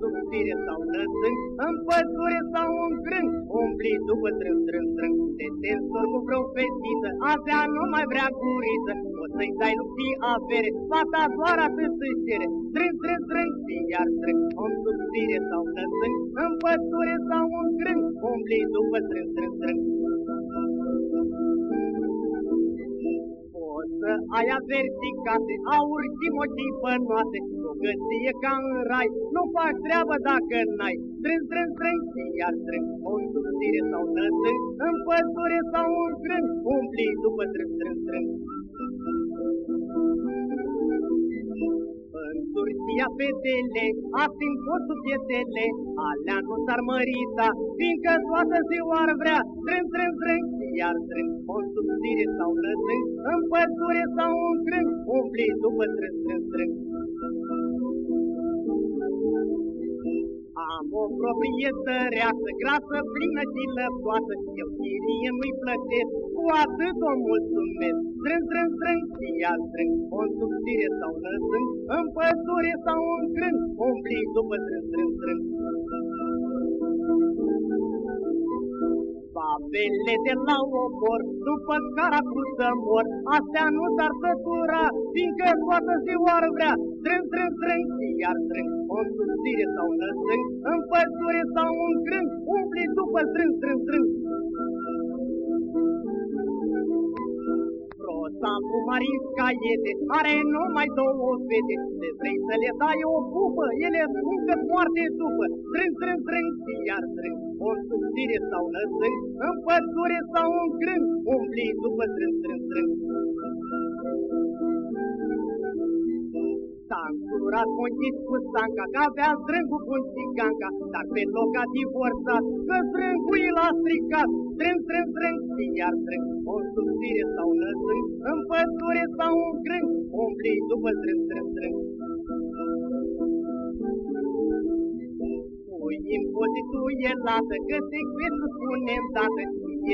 subțire sau năsând, în pădure sau în grân, umbli după strâng, strâng, strâng, te tensor cu vreo fetiță, avea nu mai vrea guriță, o să-i dai lui avere, fata doar atât își cere, strâng, strâng, strâng, și iar strâng, om subțire sau năsând, în pădure sau în grân, umbli după strâng, strâng, strâng. Să ai averticate, aur și motii pănoase, bogăție ca în rai, nu faci treabă dacă n-ai. Strâng, strâng, strâng și iar strâng, o însuțire sau năsând, în pădure sau în grân, umpli după strâng, strâng, strâng. În Turcia fetele, ating tot sub pietele, alea nu s-ar mărita, fiindcă toată ziua ar vrea, strâng, strâng, strâng, iar strâng, o subțire sau năsând, în pădure sau în grân, umpli după strâng, strâng, strâng. Am o proprie tăreasă, grasă, plină și lăpoasă, eu chirie nu-i plătesc, cu atât o mulțumesc. Strâng, strâng, strâng și iar strâng, o subțire sau năsând, în pădure sau în grân, umpli după strâng, strâng, strâng. Babele de la obor, după cara cu să mor, astea nu s-ar sătura, fiindcă toată ziua ar vrea, strâng, strâng, strâng și iar strâng, o subțire sau năsând, în pădure sau în grân, umpli după strâng, strâng, strâng. Cu mari caiete, are numai două fete, de vrei să le dai o pupă, ele spun că foarte după, strâng, strâng, strâng și iar strâng, o subțire sau năsând, în pădure sau în grân, umpli după strâng, strâng, strâng. S-a însurat conchis cu stanca, că avea strângul bun și ganca, dar pe loc a divorțat, că strângul l-a stricat, strâng, strâng, strâng și iar strâng, o subțire sau năsând, în pădure sau în grân, umpli după strâng, strâng, strâng. Pui impozitul e lată, că secvetul spune dată,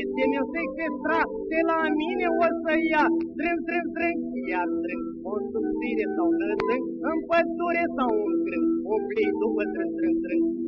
este meu sequestrat, de la mine o să ia, strâng, strâng, strâng și iar strâng, o subțire sau năsând, în pădure sau în grân, umpli după strâng, strâng, strâng.